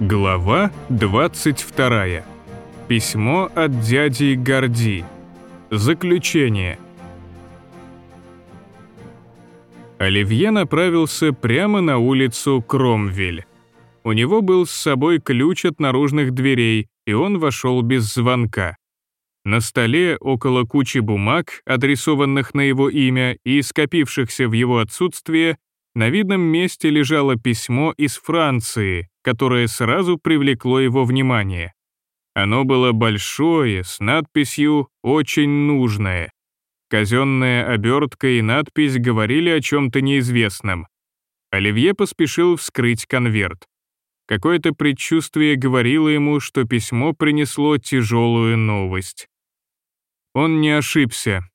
Глава 22. Письмо от дяди Горди. Заключение. Оливье направился прямо на улицу Кромвель. У него был с собой ключ от наружных дверей, и он вошел без звонка. На столе, около кучи бумаг, адресованных на его имя и скопившихся в его отсутствие, на видном месте лежало письмо из Франции, которое сразу привлекло его внимание. Оно было большое, с надписью «Очень нужное». Казенная обертка и надпись говорили о чем-то неизвестном. Оливье поспешил вскрыть конверт. Какое-то предчувствие говорило ему, что письмо принесло тяжелую новость. Он не ошибся.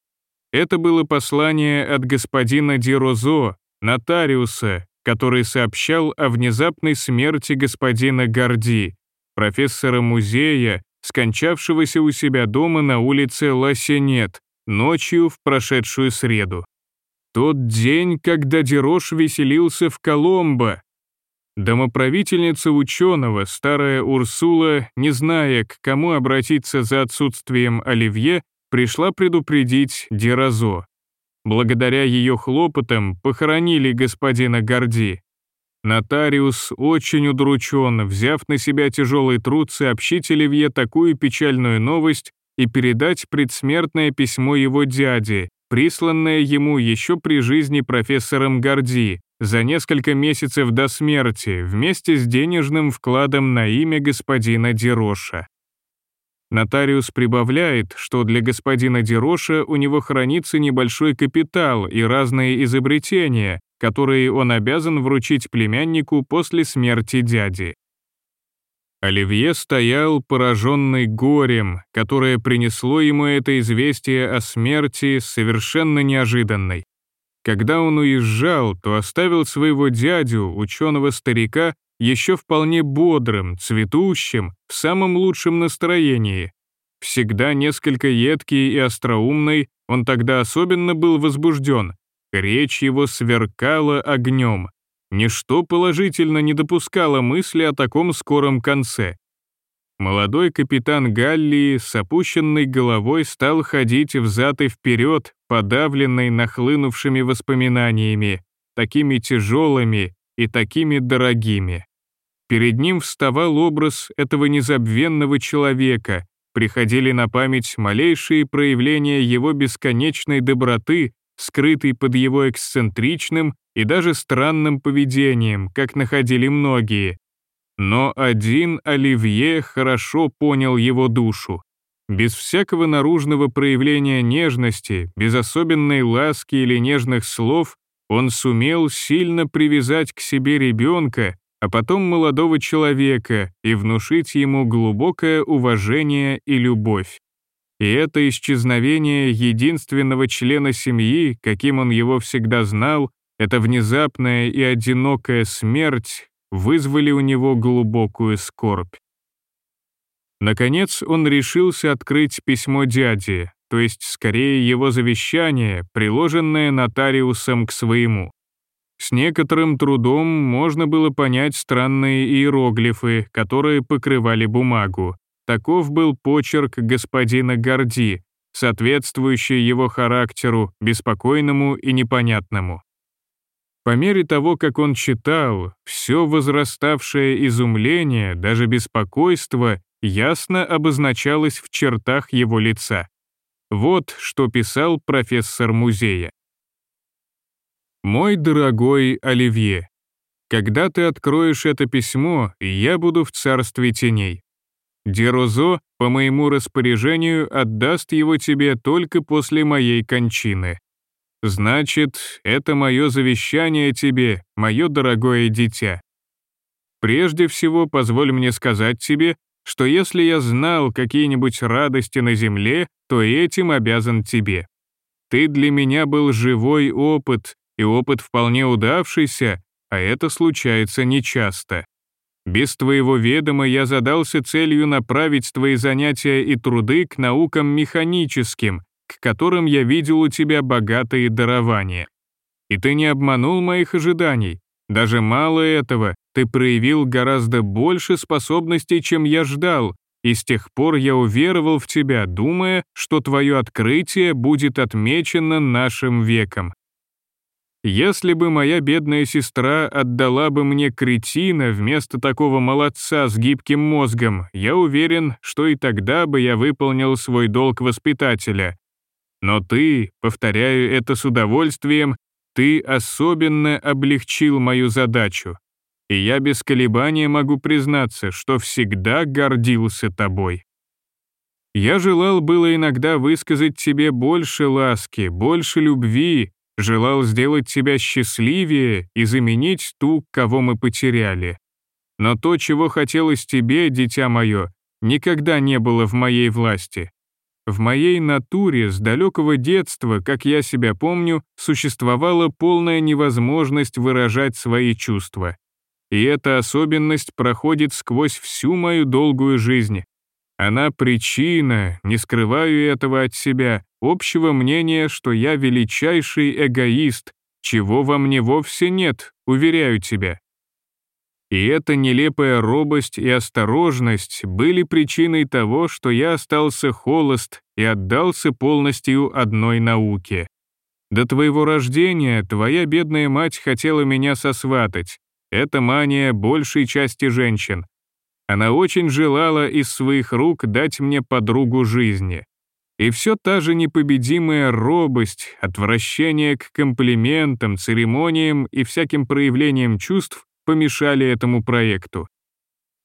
Это было послание от господина Ди Розо, нотариуса, который сообщал о внезапной смерти господина Горди, профессора музея, скончавшегося у себя дома на улице Ласенет, ночью в прошедшую среду. Тот день, когда Дерош веселился в Коломбо. Домоправительница ученого, старая Урсула, не зная, к кому обратиться за отсутствием Оливье, пришла предупредить Деразо. Благодаря ее хлопотам похоронили господина Горди. Нотариус очень удручен, взяв на себя тяжелый труд сообщить Оливье такую печальную новость и передать предсмертное письмо его дяде, присланное ему еще при жизни профессором Горди, за несколько месяцев до смерти, вместе с денежным вкладом на имя господина Дероша. Нотариус прибавляет, что для господина Дероша у него хранится небольшой капитал и разные изобретения, которые он обязан вручить племяннику после смерти дяди. Оливье стоял, пораженный горем, которое принесло ему это известие о смерти совершенно неожиданной. Когда он уезжал, то оставил своего дядю, ученого-старика, еще вполне бодрым, цветущим, в самом лучшем настроении. Всегда несколько едкий и остроумный, он тогда особенно был возбужден. Речь его сверкала огнем. Ничто положительно не допускало мысли о таком скором конце. Молодой капитан Галлии с опущенной головой стал ходить взад и вперед, подавленный нахлынувшими воспоминаниями, такими тяжелыми и такими дорогими. Перед ним вставал образ этого незабвенного человека, приходили на память малейшие проявления его бесконечной доброты, скрытой под его эксцентричным и даже странным поведением, как находили многие. Но один Оливье хорошо понял его душу. Без всякого наружного проявления нежности, без особенной ласки или нежных слов, он сумел сильно привязать к себе ребенка а потом молодого человека и внушить ему глубокое уважение и любовь. И это исчезновение единственного члена семьи, каким он его всегда знал, эта внезапная и одинокая смерть вызвали у него глубокую скорбь. Наконец он решился открыть письмо дяди, то есть скорее его завещание, приложенное нотариусом к своему. С некоторым трудом можно было понять странные иероглифы, которые покрывали бумагу. Таков был почерк господина Горди, соответствующий его характеру, беспокойному и непонятному. По мере того, как он читал, все возраставшее изумление, даже беспокойство, ясно обозначалось в чертах его лица. Вот что писал профессор музея. «Мой дорогой Оливье, когда ты откроешь это письмо, я буду в царстве теней. Дерозо, по моему распоряжению, отдаст его тебе только после моей кончины. Значит, это мое завещание тебе, мое дорогое дитя. Прежде всего, позволь мне сказать тебе, что если я знал какие-нибудь радости на земле, то этим обязан тебе. Ты для меня был живой опыт, и опыт вполне удавшийся, а это случается нечасто. Без твоего ведома я задался целью направить твои занятия и труды к наукам механическим, к которым я видел у тебя богатые дарования. И ты не обманул моих ожиданий. Даже мало этого, ты проявил гораздо больше способностей, чем я ждал, и с тех пор я уверовал в тебя, думая, что твое открытие будет отмечено нашим веком. Если бы моя бедная сестра отдала бы мне кретина вместо такого молодца с гибким мозгом, я уверен, что и тогда бы я выполнил свой долг воспитателя. Но ты, повторяю это с удовольствием, ты особенно облегчил мою задачу. И я без колебания могу признаться, что всегда гордился тобой. Я желал было иногда высказать тебе больше ласки, больше любви, желал сделать тебя счастливее и заменить ту, кого мы потеряли. Но то, чего хотелось тебе, дитя мое, никогда не было в моей власти. В моей натуре с далекого детства, как я себя помню, существовала полная невозможность выражать свои чувства. И эта особенность проходит сквозь всю мою долгую жизнь. Она причина, не скрываю этого от себя, общего мнения, что я величайший эгоист, чего во мне вовсе нет, уверяю тебя. И эта нелепая робость и осторожность были причиной того, что я остался холост и отдался полностью одной науке. До твоего рождения твоя бедная мать хотела меня сосватать. Это мания большей части женщин. Она очень желала из своих рук дать мне подругу жизни. И все та же непобедимая робость, отвращение к комплиментам, церемониям и всяким проявлениям чувств помешали этому проекту.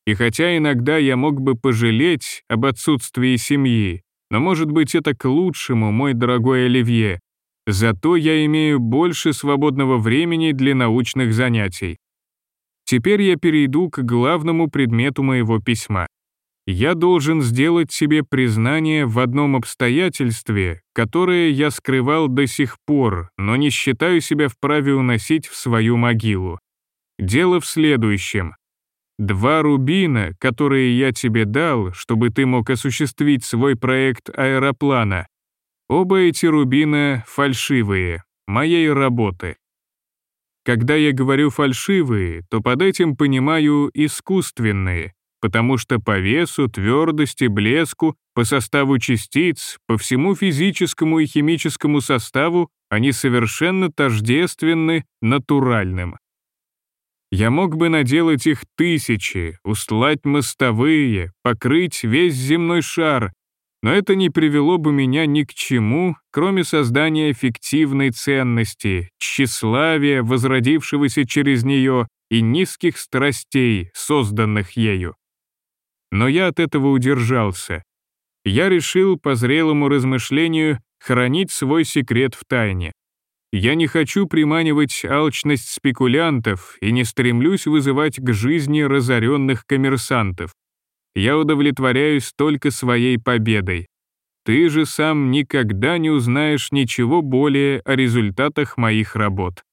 И хотя иногда я мог бы пожалеть об отсутствии семьи, но, может быть, это к лучшему, мой дорогой Оливье, зато я имею больше свободного времени для научных занятий. Теперь я перейду к главному предмету моего письма я должен сделать себе признание в одном обстоятельстве, которое я скрывал до сих пор, но не считаю себя вправе уносить в свою могилу. Дело в следующем. Два рубина, которые я тебе дал, чтобы ты мог осуществить свой проект аэроплана, оба эти рубина фальшивые, моей работы. Когда я говорю фальшивые, то под этим понимаю искусственные, потому что по весу, твердости, блеску, по составу частиц, по всему физическому и химическому составу они совершенно тождественны натуральным. Я мог бы наделать их тысячи, устлать мостовые, покрыть весь земной шар, но это не привело бы меня ни к чему, кроме создания фиктивной ценности, тщеславия, возродившегося через нее, и низких страстей, созданных ею но я от этого удержался. Я решил по зрелому размышлению хранить свой секрет в тайне. Я не хочу приманивать алчность спекулянтов и не стремлюсь вызывать к жизни разоренных коммерсантов. Я удовлетворяюсь только своей победой. Ты же сам никогда не узнаешь ничего более о результатах моих работ.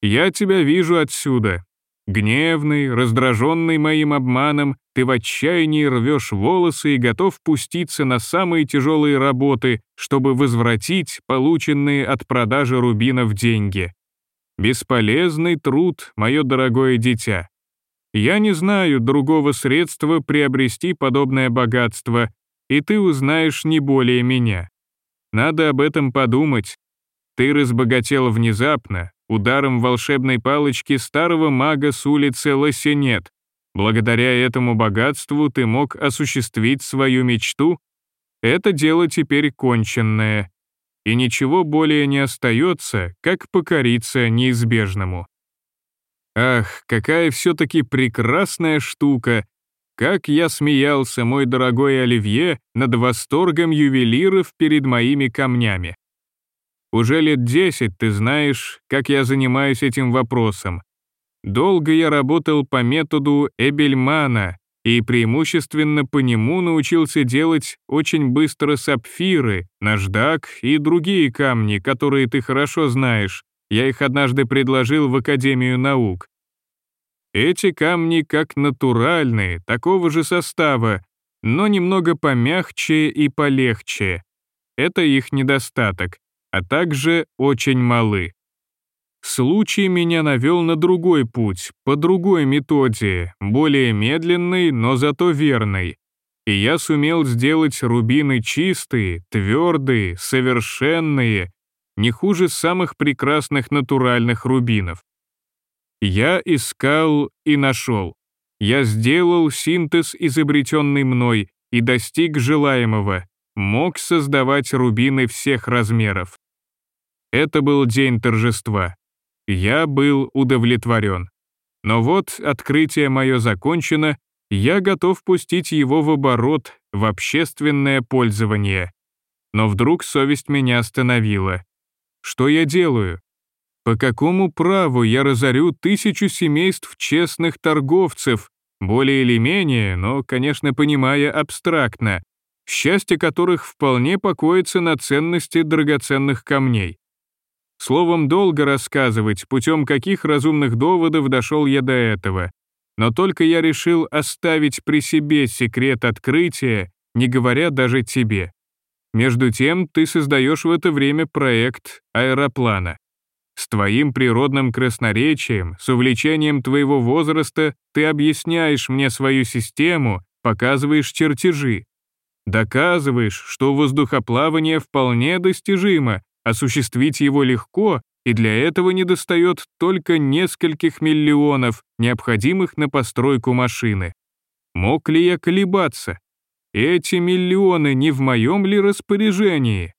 Я тебя вижу отсюда, Гневный, раздраженный моим обманом, ты в отчаянии рвешь волосы и готов пуститься на самые тяжелые работы, чтобы возвратить полученные от продажи рубинов деньги. Бесполезный труд, мое дорогое дитя. Я не знаю другого средства приобрести подобное богатство, и ты узнаешь не более меня. Надо об этом подумать. Ты разбогател внезапно, ударом волшебной палочки старого мага с улицы Лосенет. Благодаря этому богатству ты мог осуществить свою мечту. Это дело теперь конченное. И ничего более не остается, как покориться неизбежному. Ах, какая все-таки прекрасная штука! Как я смеялся, мой дорогой Оливье, над восторгом ювелиров перед моими камнями. Уже лет десять ты знаешь, как я занимаюсь этим вопросом. Долго я работал по методу Эбельмана и преимущественно по нему научился делать очень быстро сапфиры, наждак и другие камни, которые ты хорошо знаешь. Я их однажды предложил в Академию наук. Эти камни как натуральные, такого же состава, но немного помягче и полегче. Это их недостаток а также очень малы. Случай меня навел на другой путь, по другой методе, более медленной, но зато верной. И я сумел сделать рубины чистые, твердые, совершенные, не хуже самых прекрасных натуральных рубинов. Я искал и нашел. Я сделал синтез, изобретенный мной, и достиг желаемого, мог создавать рубины всех размеров. Это был день торжества. Я был удовлетворен. Но вот открытие мое закончено, я готов пустить его в оборот, в общественное пользование. Но вдруг совесть меня остановила. Что я делаю? По какому праву я разорю тысячу семейств честных торговцев, более или менее, но, конечно, понимая абстрактно, счастье которых вполне покоится на ценности драгоценных камней? Словом, долго рассказывать, путем каких разумных доводов дошел я до этого. Но только я решил оставить при себе секрет открытия, не говоря даже тебе. Между тем, ты создаешь в это время проект аэроплана. С твоим природным красноречием, с увлечением твоего возраста ты объясняешь мне свою систему, показываешь чертежи. Доказываешь, что воздухоплавание вполне достижимо, Осуществить его легко, и для этого недостает только нескольких миллионов, необходимых на постройку машины. Мог ли я колебаться? Эти миллионы не в моем ли распоряжении?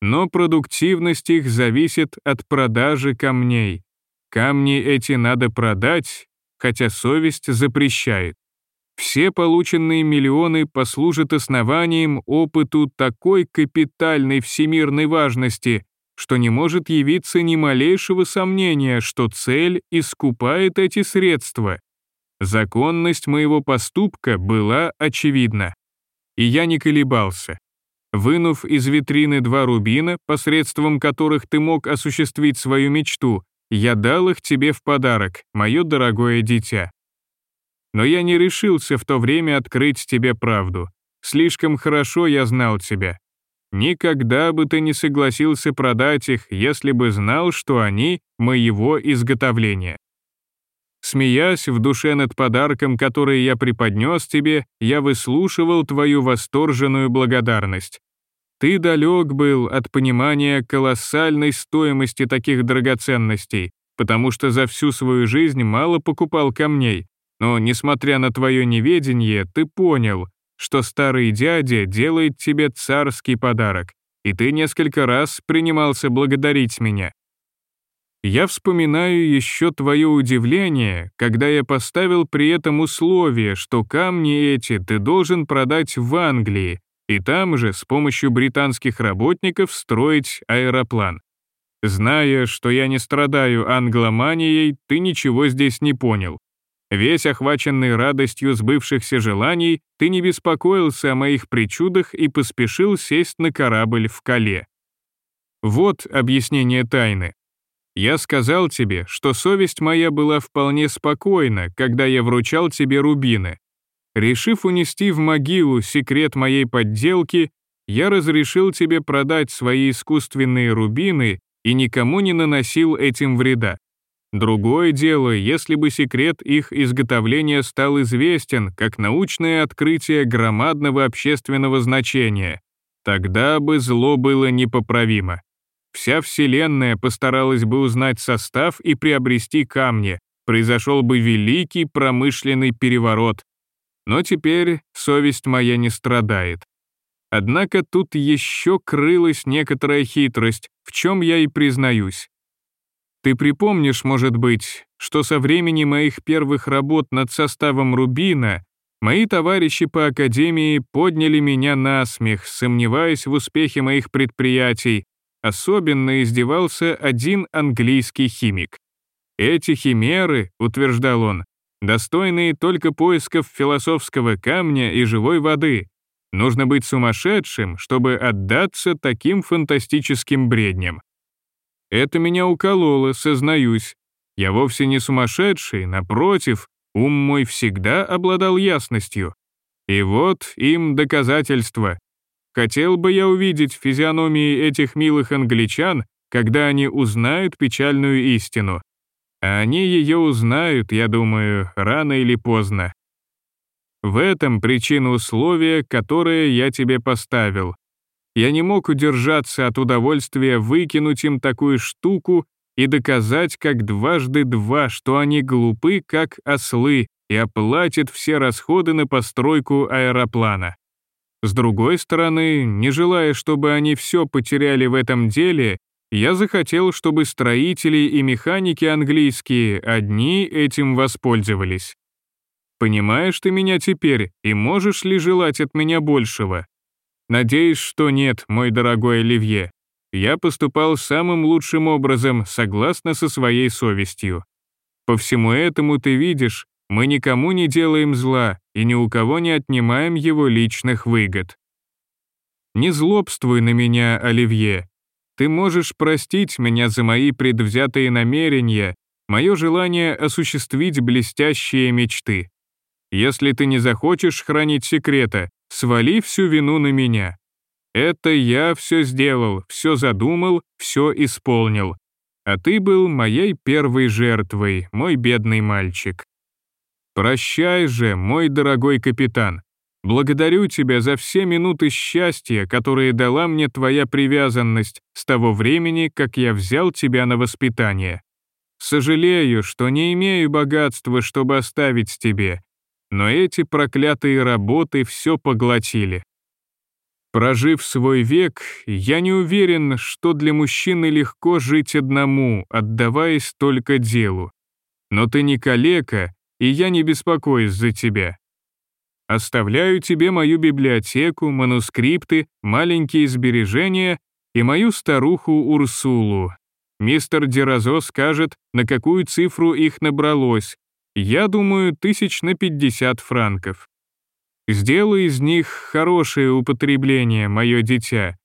Но продуктивность их зависит от продажи камней. Камни эти надо продать, хотя совесть запрещает. Все полученные миллионы послужат основанием опыту такой капитальной всемирной важности, что не может явиться ни малейшего сомнения, что цель искупает эти средства. Законность моего поступка была очевидна. И я не колебался. Вынув из витрины два рубина, посредством которых ты мог осуществить свою мечту, я дал их тебе в подарок, мое дорогое дитя. Но я не решился в то время открыть тебе правду. Слишком хорошо я знал тебя. Никогда бы ты не согласился продать их, если бы знал, что они моего изготовления. Смеясь в душе над подарком, который я преподнес тебе, я выслушивал твою восторженную благодарность. Ты далек был от понимания колоссальной стоимости таких драгоценностей, потому что за всю свою жизнь мало покупал камней, но, несмотря на твое неведение, ты понял, что старый дядя делает тебе царский подарок, и ты несколько раз принимался благодарить меня. Я вспоминаю еще твое удивление, когда я поставил при этом условие, что камни эти ты должен продать в Англии, и там же с помощью британских работников строить аэроплан. Зная, что я не страдаю англоманией, ты ничего здесь не понял. Весь охваченный радостью сбывшихся желаний, ты не беспокоился о моих причудах и поспешил сесть на корабль в Кале. Вот объяснение тайны. Я сказал тебе, что совесть моя была вполне спокойна, когда я вручал тебе рубины. Решив унести в могилу секрет моей подделки, я разрешил тебе продать свои искусственные рубины и никому не наносил этим вреда. Другое дело, если бы секрет их изготовления стал известен как научное открытие громадного общественного значения, тогда бы зло было непоправимо. Вся Вселенная постаралась бы узнать состав и приобрести камни, произошел бы великий промышленный переворот. Но теперь совесть моя не страдает. Однако тут еще крылась некоторая хитрость, в чем я и признаюсь. Ты припомнишь, может быть, что со времени моих первых работ над составом рубина мои товарищи по академии подняли меня на смех, сомневаясь в успехе моих предприятий, особенно издевался один английский химик. Эти химеры, утверждал он, достойные только поисков философского камня и живой воды. Нужно быть сумасшедшим, чтобы отдаться таким фантастическим бредням. Это меня укололо, сознаюсь. Я вовсе не сумасшедший, напротив, ум мой всегда обладал ясностью. И вот им доказательство. Хотел бы я увидеть физиономии этих милых англичан, когда они узнают печальную истину. А они ее узнают, я думаю, рано или поздно. В этом причина условия, которое я тебе поставил. Я не мог удержаться от удовольствия выкинуть им такую штуку и доказать как дважды два, что они глупы, как ослы, и оплатят все расходы на постройку аэроплана. С другой стороны, не желая, чтобы они все потеряли в этом деле, я захотел, чтобы строители и механики английские одни этим воспользовались. Понимаешь ты меня теперь и можешь ли желать от меня большего? Надеюсь, что нет, мой дорогой Оливье. Я поступал самым лучшим образом, согласно со своей совестью. По всему этому ты видишь, мы никому не делаем зла и ни у кого не отнимаем его личных выгод. Не злобствуй на меня, Оливье. Ты можешь простить меня за мои предвзятые намерения, мое желание осуществить блестящие мечты. Если ты не захочешь хранить секрета, свали всю вину на меня. Это я все сделал, все задумал, все исполнил. А ты был моей первой жертвой, мой бедный мальчик. Прощай же, мой дорогой капитан. Благодарю тебя за все минуты счастья, которые дала мне твоя привязанность с того времени, как я взял тебя на воспитание. Сожалею, что не имею богатства, чтобы оставить тебе, но эти проклятые работы все поглотили. Прожив свой век, я не уверен, что для мужчины легко жить одному, отдаваясь только делу. Но ты не калека, и я не беспокоюсь за тебя. Оставляю тебе мою библиотеку, манускрипты, маленькие сбережения и мою старуху Урсулу. Мистер Деразо скажет, на какую цифру их набралось, я думаю, тысяч на 50 франков. Сделай из них хорошее употребление, мое дитя.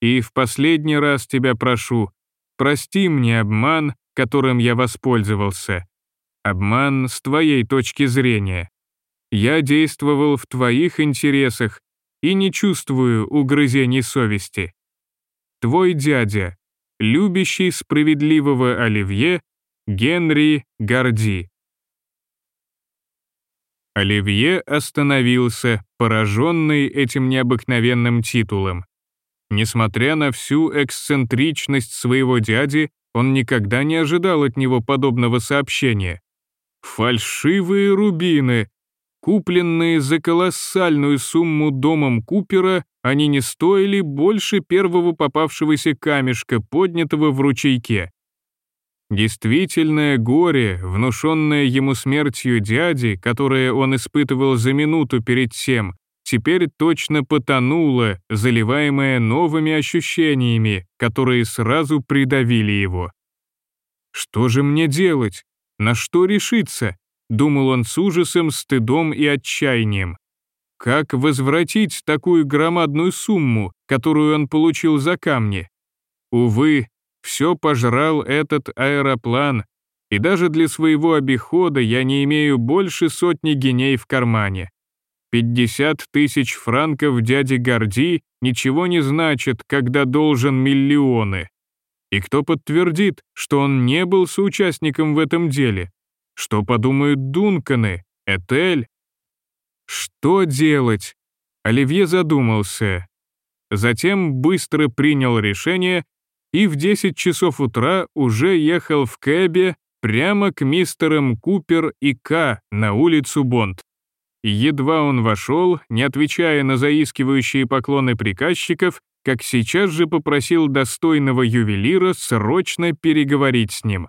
И в последний раз тебя прошу, прости мне обман, которым я воспользовался. Обман с твоей точки зрения. Я действовал в твоих интересах и не чувствую угрызений совести. Твой дядя, любящий справедливого Оливье, Генри Горди. Оливье остановился, пораженный этим необыкновенным титулом. Несмотря на всю эксцентричность своего дяди, он никогда не ожидал от него подобного сообщения. Фальшивые рубины, купленные за колоссальную сумму домом Купера, они не стоили больше первого попавшегося камешка, поднятого в ручейке. Действительное горе, внушенное ему смертью дяди, которое он испытывал за минуту перед тем, теперь точно потонуло, заливаемое новыми ощущениями, которые сразу придавили его. «Что же мне делать? На что решиться?» — думал он с ужасом, стыдом и отчаянием. Как возвратить такую громадную сумму, которую он получил за камни? Увы, все пожрал этот аэроплан, и даже для своего обихода я не имею больше сотни геней в кармане. 50 тысяч франков дяди Горди ничего не значит, когда должен миллионы. И кто подтвердит, что он не был соучастником в этом деле? Что подумают Дунканы, Этель? Что делать? Оливье задумался. Затем быстро принял решение и в 10 часов утра уже ехал в кэбе прямо к мистерам Купер и К на улицу Бонд. Едва он вошел, не отвечая на заискивающие поклоны приказчиков, как сейчас же попросил достойного ювелира срочно переговорить с ним.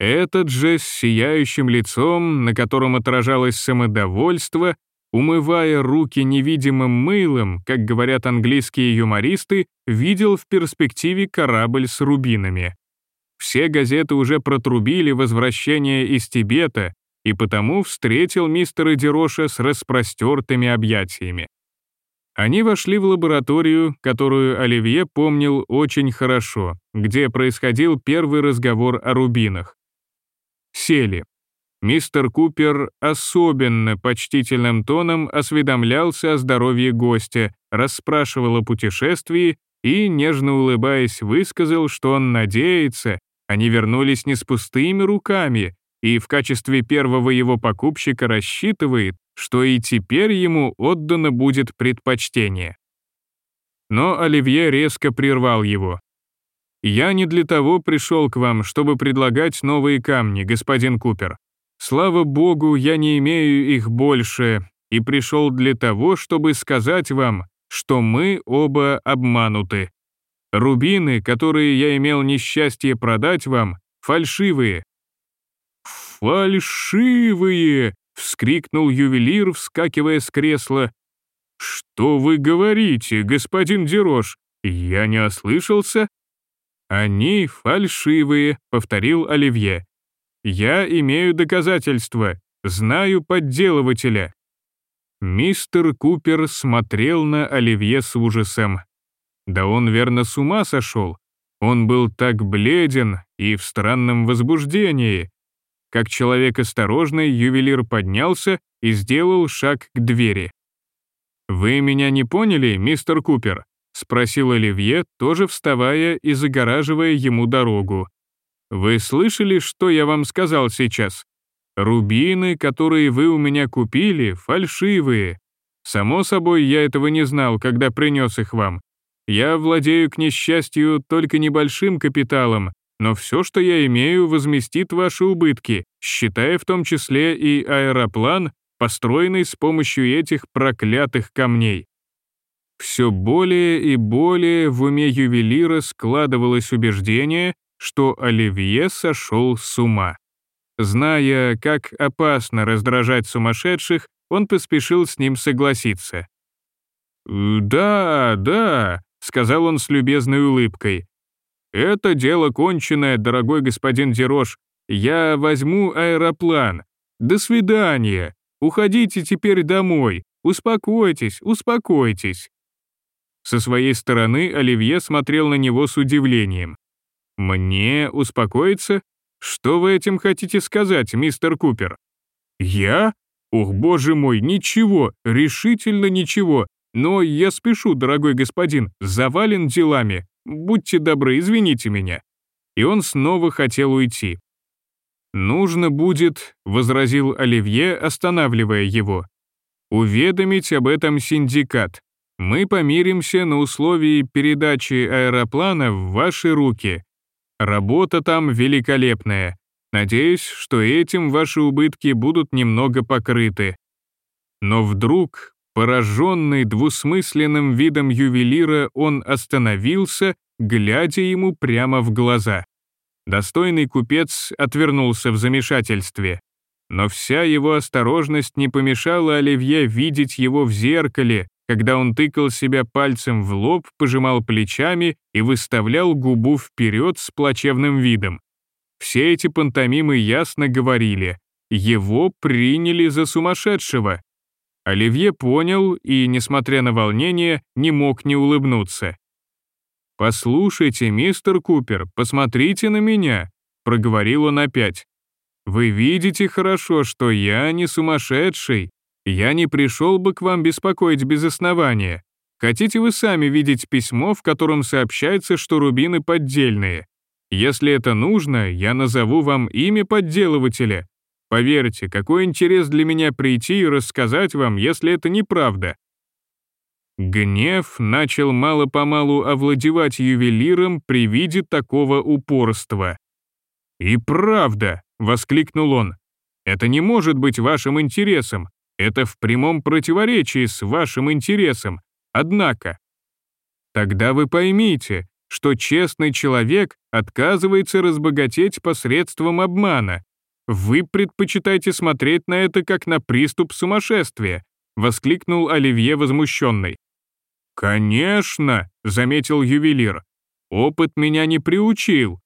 Этот же с сияющим лицом, на котором отражалось самодовольство, умывая руки невидимым мылом, как говорят английские юмористы, видел в перспективе корабль с рубинами. Все газеты уже протрубили возвращение из Тибета, и потому встретил мистера Дероша с распростертыми объятиями. Они вошли в лабораторию, которую Оливье помнил очень хорошо, где происходил первый разговор о рубинах. Сели. Мистер Купер особенно почтительным тоном осведомлялся о здоровье гостя, расспрашивал о путешествии и, нежно улыбаясь, высказал, что он надеется, они вернулись не с пустыми руками, и в качестве первого его покупщика рассчитывает, что и теперь ему отдано будет предпочтение. Но Оливье резко прервал его. «Я не для того пришел к вам, чтобы предлагать новые камни, господин Купер. Слава богу, я не имею их больше, и пришел для того, чтобы сказать вам, что мы оба обмануты. Рубины, которые я имел несчастье продать вам, фальшивые». «Фальшивые!» — вскрикнул ювелир, вскакивая с кресла. «Что вы говорите, господин Дерош? Я не ослышался?» «Они фальшивые», — повторил Оливье. «Я имею доказательства, знаю подделывателя». Мистер Купер смотрел на Оливье с ужасом. Да он верно с ума сошел. Он был так бледен и в странном возбуждении. Как человек осторожный, ювелир поднялся и сделал шаг к двери. «Вы меня не поняли, мистер Купер?» — спросил Оливье, тоже вставая и загораживая ему дорогу. «Вы слышали, что я вам сказал сейчас? Рубины, которые вы у меня купили, фальшивые. Само собой, я этого не знал, когда принес их вам. Я владею, к несчастью, только небольшим капиталом, но все, что я имею, возместит ваши убытки, считая в том числе и аэроплан, построенный с помощью этих проклятых камней. Все более и более в уме ювелира складывалось убеждение, что Оливье сошел с ума. Зная, как опасно раздражать сумасшедших, он поспешил с ним согласиться. «Да, да», — сказал он с любезной улыбкой. «Это дело конченное, дорогой господин Дерош. Я возьму аэроплан. До свидания. Уходите теперь домой. Успокойтесь, успокойтесь». Со своей стороны Оливье смотрел на него с удивлением. «Мне успокоиться? Что вы этим хотите сказать, мистер Купер?» «Я? Ух, боже мой, ничего, решительно ничего. Но я спешу, дорогой господин, завален делами. Будьте добры, извините меня». И он снова хотел уйти. «Нужно будет», — возразил Оливье, останавливая его, «уведомить об этом синдикат. Мы помиримся на условии передачи аэроплана в ваши руки. Работа там великолепная. Надеюсь, что этим ваши убытки будут немного покрыты». Но вдруг Пораженный двусмысленным видом ювелира, он остановился, глядя ему прямо в глаза. Достойный купец отвернулся в замешательстве. Но вся его осторожность не помешала Оливье видеть его в зеркале, когда он тыкал себя пальцем в лоб, пожимал плечами и выставлял губу вперед с плачевным видом. Все эти пантомимы ясно говорили, его приняли за сумасшедшего. Оливье понял и, несмотря на волнение, не мог не улыбнуться. «Послушайте, мистер Купер, посмотрите на меня», — проговорил он опять. «Вы видите хорошо, что я не сумасшедший. Я не пришел бы к вам беспокоить без основания. Хотите вы сами видеть письмо, в котором сообщается, что рубины поддельные? Если это нужно, я назову вам имя подделывателя, Поверьте, какой интерес для меня прийти и рассказать вам, если это неправда. Гнев начал мало-помалу овладевать ювелиром при виде такого упорства. «И правда!» — воскликнул он. «Это не может быть вашим интересом. Это в прямом противоречии с вашим интересом. Однако...» «Тогда вы поймите, что честный человек отказывается разбогатеть посредством обмана, «Вы предпочитаете смотреть на это как на приступ сумасшествия», воскликнул Оливье возмущенный. «Конечно», — заметил ювелир, «опыт меня не приучил».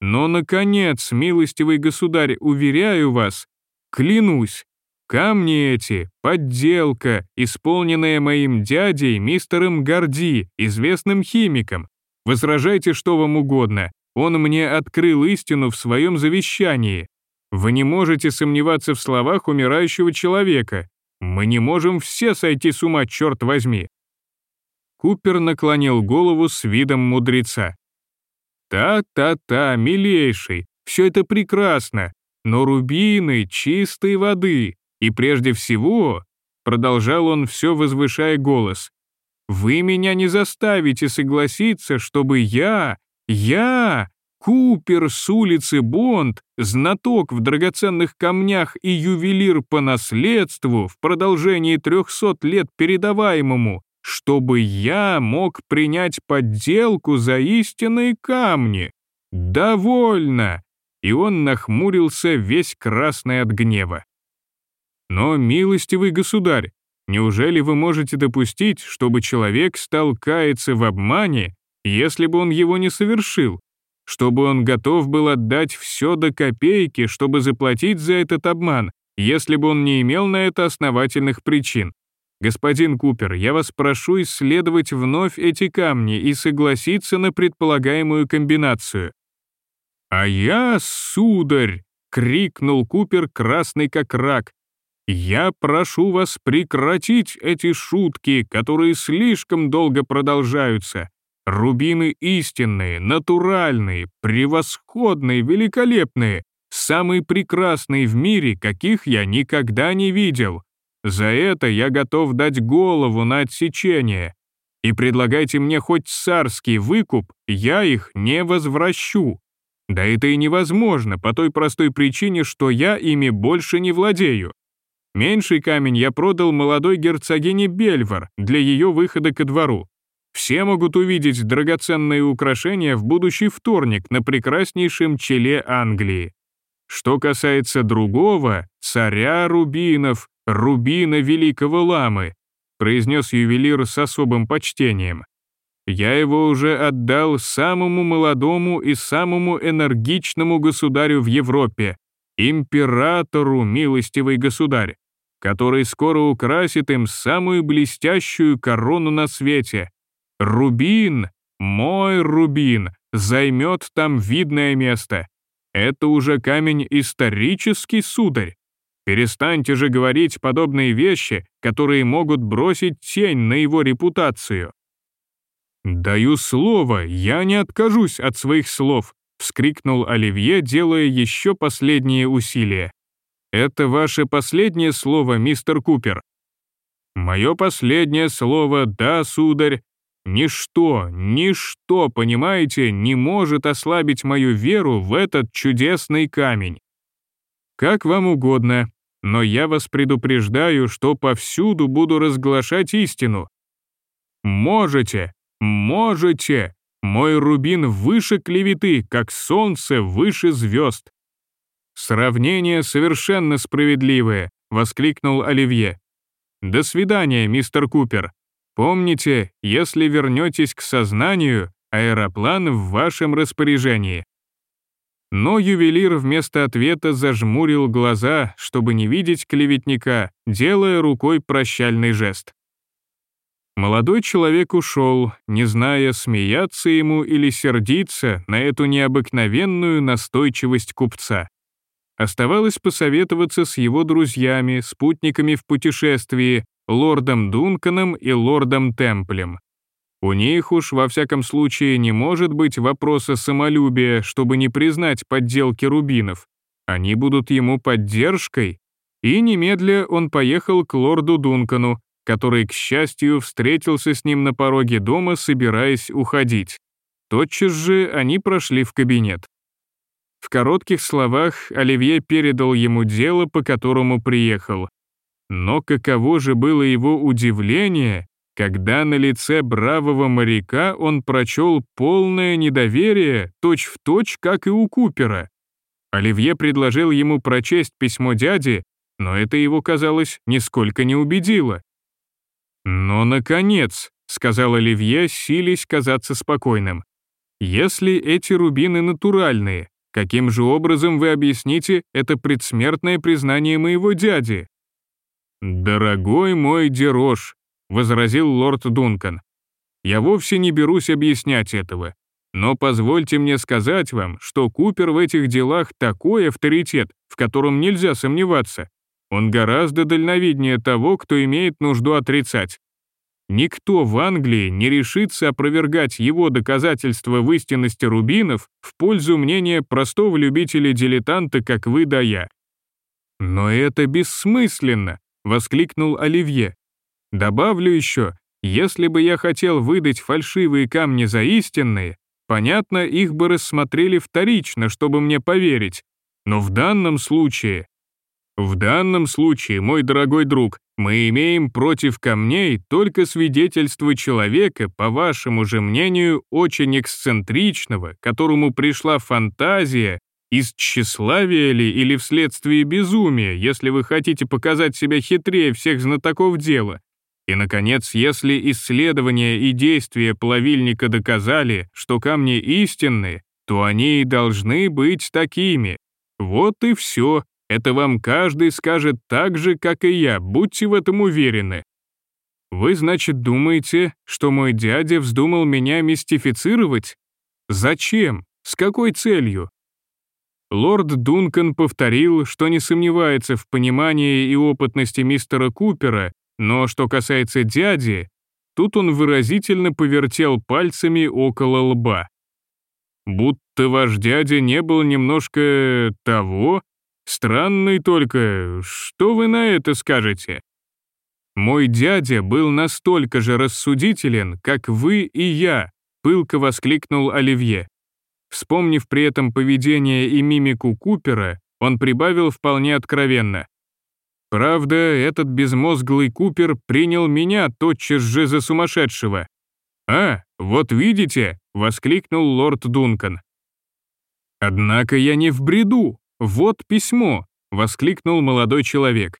«Но, наконец, милостивый государь, уверяю вас, клянусь, камни эти — подделка, исполненная моим дядей, мистером Горди, известным химиком. Возражайте что вам угодно, он мне открыл истину в своем завещании. Вы не можете сомневаться в словах умирающего человека. Мы не можем все сойти с ума, черт возьми. Купер наклонил голову с видом мудреца. «Та-та-та, милейший, все это прекрасно, но рубины чистой воды, и прежде всего, продолжал он все возвышая голос, вы меня не заставите согласиться, чтобы я, я, Купер с улицы Бонд, знаток в драгоценных камнях и ювелир по наследству в продолжении 300 лет передаваемому, чтобы я мог принять подделку за истинные камни. Довольно!» И он нахмурился весь красный от гнева. «Но, милостивый государь, неужели вы можете допустить, чтобы человек стал каяться в обмане, если бы он его не совершил? чтобы он готов был отдать все до копейки, чтобы заплатить за этот обман, если бы он не имел на это основательных причин. Господин Купер, я вас прошу исследовать вновь эти камни и согласиться на предполагаемую комбинацию. «А я, сударь!» — крикнул Купер, красный как рак. «Я прошу вас прекратить эти шутки, которые слишком долго продолжаются. Рубины истинные, натуральные, превосходные, великолепные, самые прекрасные в мире, каких я никогда не видел. За это я готов дать голову на отсечение. И предлагайте мне хоть царский выкуп, я их не возвращу. Да это и невозможно, по той простой причине, что я ими больше не владею. Меньший камень я продал молодой герцогине Бельвар для ее выхода ко двору. Все могут увидеть драгоценные украшения в будущий вторник на прекраснейшем челе Англии. Что касается другого, царя рубинов, рубина великого ламы, произнес ювелир с особым почтением. Я его уже отдал самому молодому и самому энергичному государю в Европе, императору, милостивый государь, который скоро украсит им самую блестящую корону на свете, Рубин, мой Рубин, займет там видное место. Это уже камень исторический, сударь. Перестаньте же говорить подобные вещи, которые могут бросить тень на его репутацию. «Даю слово, я не откажусь от своих слов», — вскрикнул Оливье, делая еще последние усилия. «Это ваше последнее слово, мистер Купер?» «Мое последнее слово, да, сударь, Ничто, ничто, понимаете, не может ослабить мою веру в этот чудесный камень. Как вам угодно, но я вас предупреждаю, что повсюду буду разглашать истину. Можете, можете, мой рубин выше клеветы, как солнце выше звезд. Сравнение совершенно справедливое, воскликнул Оливье. До свидания, мистер Купер. Помните, если вернетесь к сознанию, аэроплан в вашем распоряжении. Но ювелир вместо ответа зажмурил глаза, чтобы не видеть клеветника, делая рукой прощальный жест. Молодой человек ушел, не зная, смеяться ему или сердиться на эту необыкновенную настойчивость купца. Оставалось посоветоваться с его друзьями, спутниками в путешествии, лордом Дунканом и лордом Темплем. У них уж во всяком случае не может быть вопроса самолюбия, чтобы не признать подделки рубинов. Они будут ему поддержкой. И немедля он поехал к лорду Дункану, который, к счастью, встретился с ним на пороге дома, собираясь уходить. Тотчас же они прошли в кабинет. В коротких словах Оливье передал ему дело, по которому приехал, но каково же было его удивление, когда на лице бравого моряка он прочел полное недоверие, точь-в-точь, точь, как и у Купера. Оливье предложил ему прочесть письмо дяди, но это его, казалось, нисколько не убедило. «Но, наконец», — сказал Оливье, силясь казаться спокойным, «если эти рубины натуральные, каким же образом вы объясните это предсмертное признание моего дяди?» «Дорогой мой Дерош», — возразил лорд Дункан, «я вовсе не берусь объяснять этого, но позвольте мне сказать вам, что Купер в этих делах такой авторитет, в котором нельзя сомневаться. Он гораздо дальновиднее того, кто имеет нужду отрицать. Никто в Англии не решится опровергать его доказательства в истинности рубинов в пользу мнения простого любителя-дилетанта, как вы да я. «Но это бессмысленно!» — воскликнул Оливье. «Добавлю еще, если бы я хотел выдать фальшивые камни за истинные, понятно, их бы рассмотрели вторично, чтобы мне поверить. Но в данном случае... В данном случае, мой дорогой друг, мы имеем против камней только свидетельство человека, по вашему же мнению, очень эксцентричного, которому пришла фантазия, из тщеславия ли или вследствие безумия, если вы хотите показать себя хитрее всех знатоков дела, и, наконец, если исследования и действия плавильника доказали, что камни истинны, то они и должны быть такими. Вот и все. Это вам каждый скажет так же, как и я, будьте в этом уверены. Вы, значит, думаете, что мой дядя вздумал меня мистифицировать? Зачем? С какой целью? Лорд Дункан повторил, что не сомневается в понимании и опытности мистера Купера но что касается дяди, тут он выразительно повертел пальцами около лба. Будто ваш дядя не был немножко того, странный только, что вы на это скажете? Мой дядя был настолько же рассудителен, как вы и я, пылко воскликнул Оливье. Вспомнив при этом поведение и мимику Купера, он прибавил вполне откровенно. Правда, этот безмозглый Купер принял меня тотчас же за сумасшедшего. «А, вот видите!» — воскликнул лорд Дункан. «Однако я не в бреду. Вот письмо!» — воскликнул молодой человек.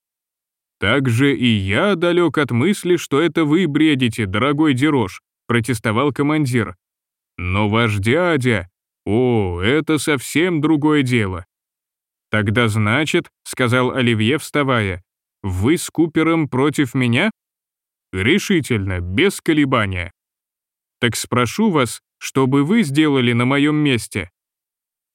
«Так же и я далек от мысли, что это вы бредите, дорогой Дерош», — протестовал командир. «Но ваш дядя... О, это совсем другое дело. «Тогда значит», — сказал Оливье, вставая, «вы с Купером против меня?» «Решительно, без колебания». «Так спрошу вас, что бы вы сделали на моем месте?»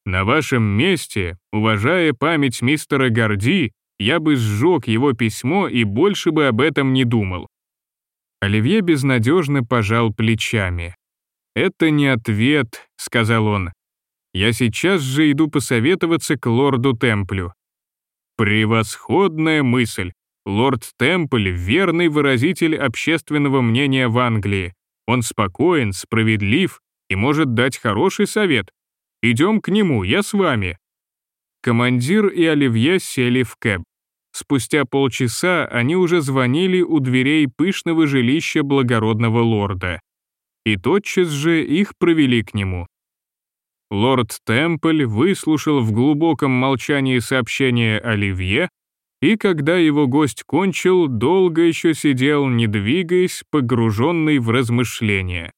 «На вашем месте, уважая память мистера Горди, я бы сжег его письмо и больше бы об этом не думал». Оливье безнадежно пожал плечами. «Это не ответ», — сказал он. Я сейчас же иду посоветоваться к лорду Темплю. Превосходная мысль. Лорд Темпль — верный выразитель общественного мнения в Англии. Он спокоен, справедлив и может дать хороший совет. Идем к нему, я с вами. Командир и Оливье сели в кэб. Спустя полчаса они уже звонили у дверей пышного жилища благородного лорда. И тотчас же их провели к нему. Лорд Темпль выслушал в глубоком молчании сообщение Оливье, и когда его гость кончил, долго еще сидел, не двигаясь, погруженный в размышления.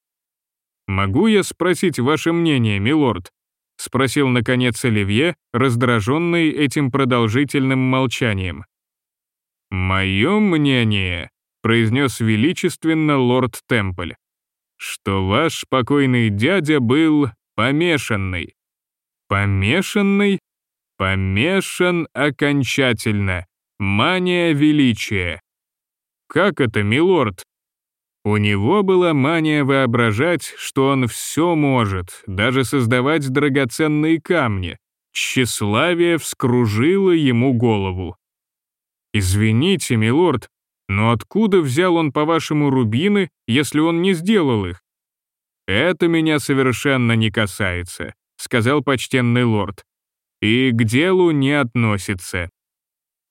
«Могу я спросить ваше мнение, милорд?» — спросил, наконец, Оливье, раздраженный этим продолжительным молчанием. «Мое мнение», — произнес величественно лорд Темпль, «что ваш покойный дядя был Помешанный. Помешанный? Помешан окончательно. Мания величия. Как это, милорд? У него была мания воображать, что он все может, даже создавать драгоценные камни. Тщеславие вскружило ему голову. «Извините, милорд, но откуда взял он, по-вашему, рубины, если он не сделал их? «Это меня совершенно не касается», — сказал почтенный лорд. «И к делу не относится.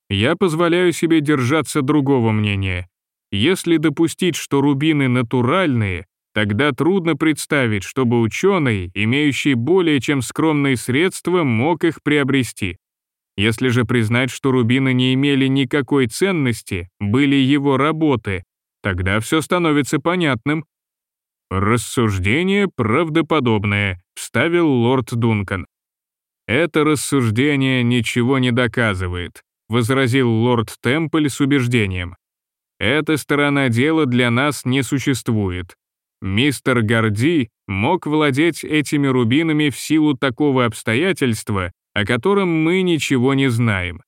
Я позволяю себе держаться другого мнения. Если допустить, что рубины натуральные, тогда трудно представить, чтобы ученый, имеющий более чем скромные средства, мог их приобрести. Если же признать, что рубины не имели никакой ценности, были его работы, тогда все становится понятным. «Рассуждение правдоподобное», — вставил лорд Дункан. «Это рассуждение ничего не доказывает», — возразил лорд Темпль с убеждением. «Эта сторона дела для нас не существует. Мистер Горди мог владеть этими рубинами в силу такого обстоятельства, о котором мы ничего не знаем.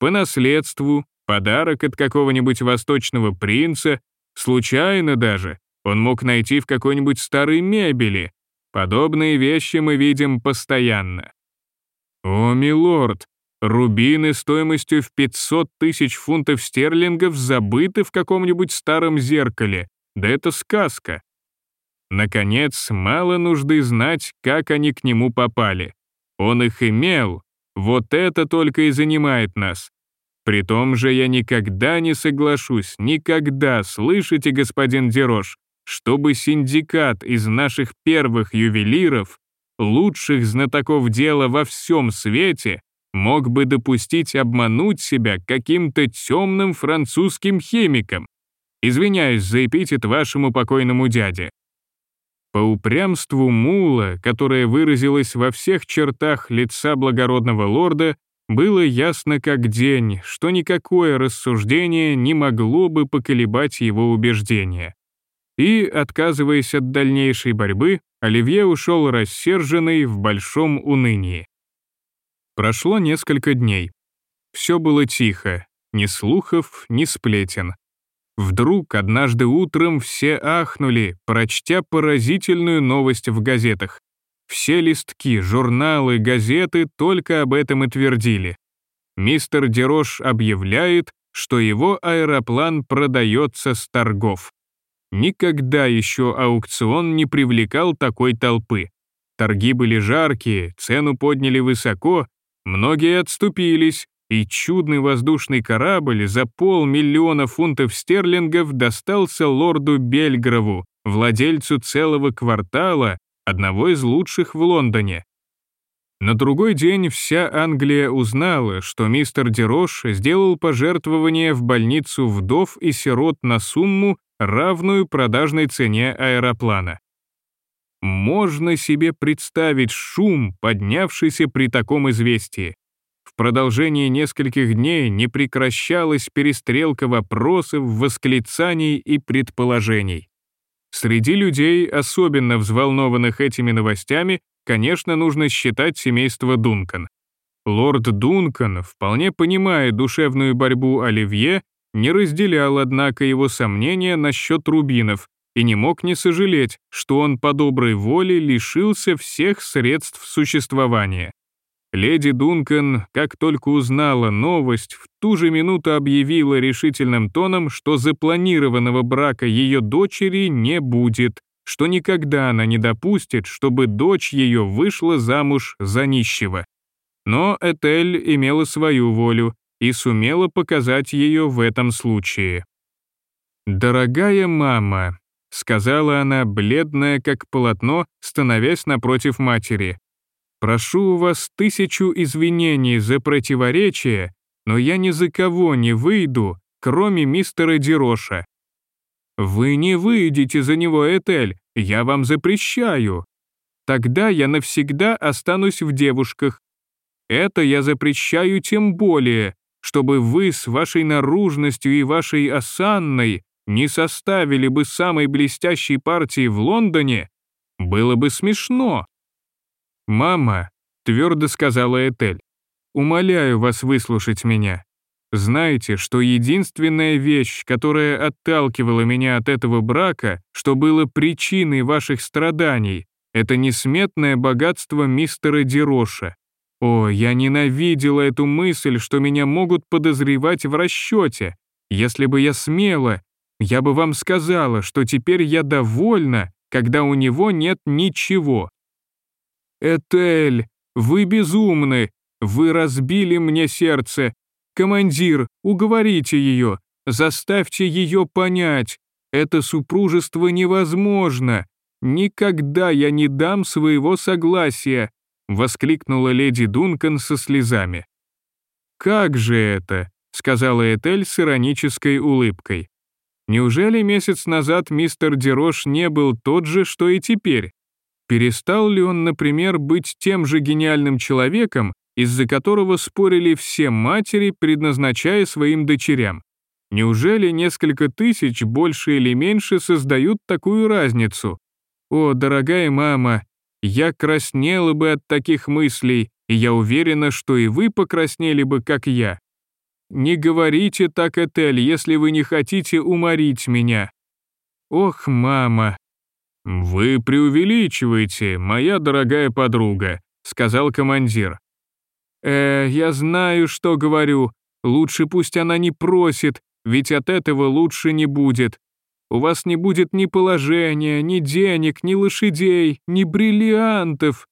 По наследству, подарок от какого-нибудь восточного принца, Случайно даже. Он мог найти в какой-нибудь старой мебели. Подобные вещи мы видим постоянно. О, милорд, рубины стоимостью в 500 тысяч фунтов стерлингов забыты в каком-нибудь старом зеркале. Да это сказка. Наконец, мало нужды знать, как они к нему попали. Он их имел, вот это только и занимает нас. При том же я никогда не соглашусь, никогда, слышите, господин Дерош, чтобы синдикат из наших первых ювелиров, лучших знатоков дела во всем свете, мог бы допустить обмануть себя каким-то темным французским химиком. Извиняюсь за эпитет вашему покойному дяде. По упрямству мула, которое выразилось во всех чертах лица благородного лорда, было ясно как день, что никакое рассуждение не могло бы поколебать его убеждения. И, отказываясь от дальнейшей борьбы, Оливье ушел рассерженный в большом унынии. Прошло несколько дней. Все было тихо, ни слухов, ни сплетен. Вдруг однажды утром все ахнули, прочтя поразительную новость в газетах. Все листки, журналы, газеты только об этом и твердили. Мистер Дерош объявляет, что его аэроплан продается с торгов. Никогда еще аукцион не привлекал такой толпы. Торги были жаркие, цену подняли высоко, многие отступились, и чудный воздушный корабль за полмиллиона фунтов стерлингов достался лорду Бельгрову, владельцу целого квартала, одного из лучших в Лондоне. На другой день вся Англия узнала, что мистер Дерош сделал пожертвование в больницу вдов и сирот на сумму, равную продажной цене аэроплана. Можно себе представить шум, поднявшийся при таком известии. В продолжении нескольких дней не прекращалась перестрелка вопросов, восклицаний и предположений. Среди людей, особенно взволнованных этими новостями, конечно, нужно считать семейство Дункан. Лорд Дункан, вполне понимая душевную борьбу Оливье, не разделял, однако, его сомнения насчет рубинов и не мог не сожалеть, что он по доброй воле лишился всех средств существования. Леди Дункан, как только узнала новость, в ту же минуту объявила решительным тоном, что запланированного брака ее дочери не будет, что никогда она не допустит, чтобы дочь ее вышла замуж за нищего. Но Этель имела свою волю и сумела показать ее в этом случае. «Дорогая мама», — сказала она, бледная как полотно, становясь напротив матери, Прошу у вас тысячу извинений за противоречие, но я ни за кого не выйду, кроме мистера Дероша. Вы не выйдете за него, Этель, я вам запрещаю. Тогда я навсегда останусь в девушках. Это я запрещаю тем более, чтобы вы с вашей наружностью и вашей осанной не составили бы самой блестящей партии в Лондоне. Было бы смешно. «Мама», — твердо сказала Этель, — «умоляю вас выслушать меня. Знаете, что единственная вещь, которая отталкивала меня от этого брака, что было причиной ваших страданий, это несметное богатство мистера Дероша. О, я ненавидела эту мысль, что меня могут подозревать в расчете. Если бы я смела, я бы вам сказала, что теперь я довольна, когда у него нет ничего. «Этель, вы безумны! Вы разбили мне сердце! Командир, уговорите ее, заставьте ее понять, это супружество невозможно! Никогда я не дам своего согласия!» воскликнула леди Дункан со слезами. «Как же это?» — сказала Этель с иронической улыбкой. «Неужели месяц назад мистер Дерош не был тот же, что и теперь? Перестал ли он, например, быть тем же гениальным человеком, из-за которого спорили все матери, предназначая своим дочерям? Неужели несколько тысяч, больше или меньше, создают такую разницу? О, дорогая мама, я краснела бы от таких мыслей, и я уверена, что и вы покраснели бы, как я. Не говорите так, Этель, если вы не хотите уморить меня. Ох, мама. Вы преувеличиваете, моя дорогая подруга, сказал командир. Э, я знаю, что говорю. Лучше пусть она не просит, ведь от этого лучше не будет. У вас не будет ни положения, ни денег, ни лошадей, ни бриллиантов,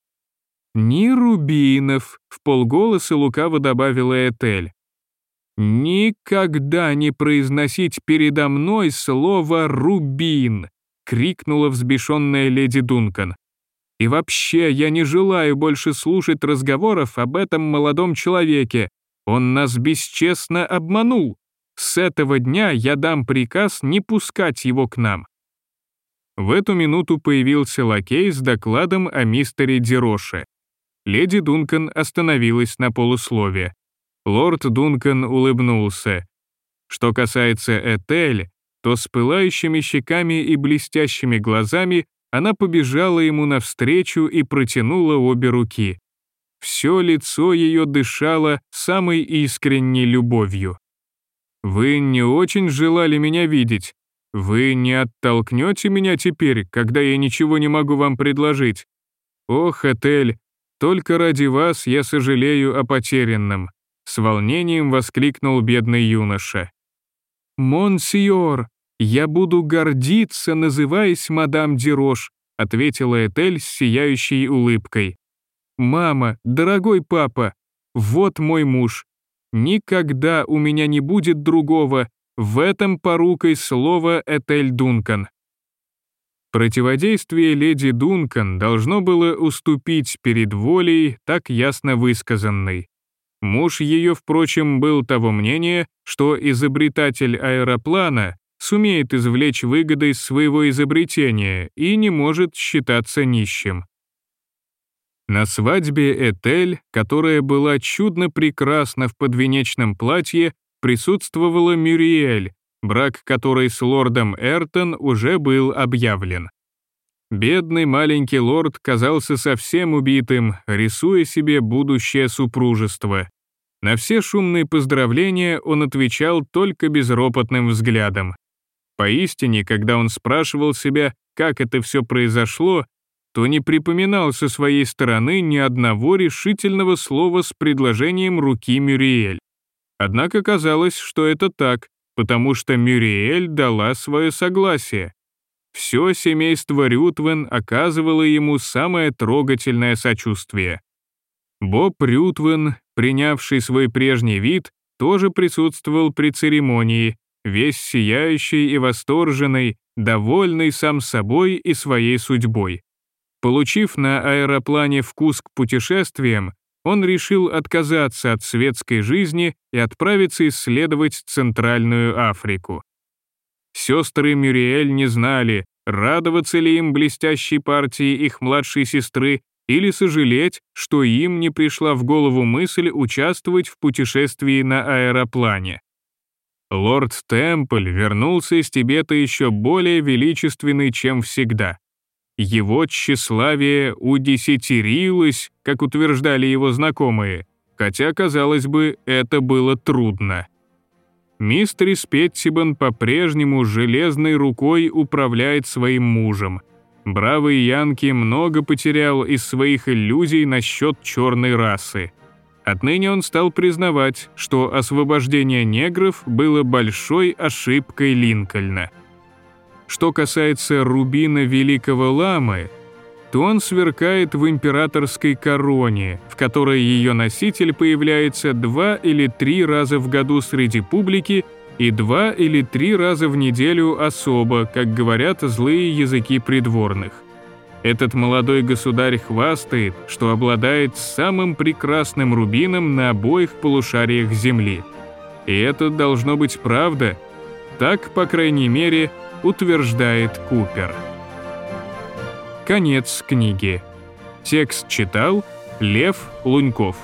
ни рубинов, в полголоса лукаво добавила Этель. «Никогда не произносить передо мной слово «рубин», — крикнула взбешенная леди Дункан. «И вообще, я не желаю больше слушать разговоров об этом молодом человеке. Он нас бесчестно обманул. С этого дня я дам приказ не пускать его к нам». В эту минуту появился лакей с докладом о мистере Дероше. Леди Дункан остановилась на полуслове. Лорд Дункан улыбнулся. Что касается Этель, то с пылающими щеками и блестящими глазами она побежала ему навстречу и протянула обе руки. Все лицо ее дышало самой искренней любовью. «Вы не очень желали меня видеть. Вы не оттолкнете меня теперь, когда я ничего не могу вам предложить? Ох, Этель, только ради вас я сожалею о потерянном», — с волнением воскликнул бедный юноша. «Монсьор, я буду гордиться, называясь мадам Дирош», — ответила Этель с сияющей улыбкой. «Мама, дорогой папа, вот мой муж. Никогда у меня не будет другого, в этом порукой слово Этель Дункан». Противодействие леди Дункан должно было уступить перед волей, так ясно высказанной. Муж ее, впрочем, был того мнения, что изобретатель аэроплана сумеет извлечь выгоды из своего изобретения и не может считаться нищим. На свадьбе Этель, которая была чудно прекрасна в подвенечном платье, присутствовала Мюриэль, брак которой с лордом Эртон уже был объявлен. Бедный маленький лорд казался совсем убитым, рисуя себе будущее супружество. На все шумные поздравления он отвечал только безропотным взглядом. Поистине, когда он спрашивал себя, как это все произошло, то не припоминал со своей стороны ни одного решительного слова с предложением руки Мюриэль. Однако казалось, что это так, потому что Мюриэль дала свое согласие. Все семейство Рютвен оказывало ему самое трогательное сочувствие. Боб Рютвен, принявший свой прежний вид, тоже присутствовал при церемонии, весь сияющий и восторженный, довольный сам собой и своей судьбой. Получив на аэроплане вкус к путешествиям, он решил отказаться от светской жизни и отправиться исследовать Центральную Африку. Сестры Мюриэль не знали, радоваться ли им блестящей партии их младшей сестры или сожалеть, что им не пришла в голову мысль участвовать в путешествии на аэроплане. Лорд Темпль вернулся из Тибета еще более величественный, чем всегда. Его тщеславие удесятерилось, как утверждали его знакомые, хотя, казалось бы, это было трудно. Мистерис Петтибан по-прежнему железной рукой управляет своим мужем. Бравый Янки много потерял из своих иллюзий насчет черной расы. Отныне он стал признавать, что освобождение негров было большой ошибкой Линкольна. Что касается рубина Великого Ламы, то он сверкает в императорской короне, в которой ее носитель появляется два или три раза в году среди публики и два или три раза в неделю особо, как говорят злые языки придворных. Этот молодой государь хвастает, что обладает самым прекрасным рубином на обоих полушариях Земли. И это должно быть правда. Так, по крайней мере, утверждает Купер. Конец книги. Текст читал Лев Луньков.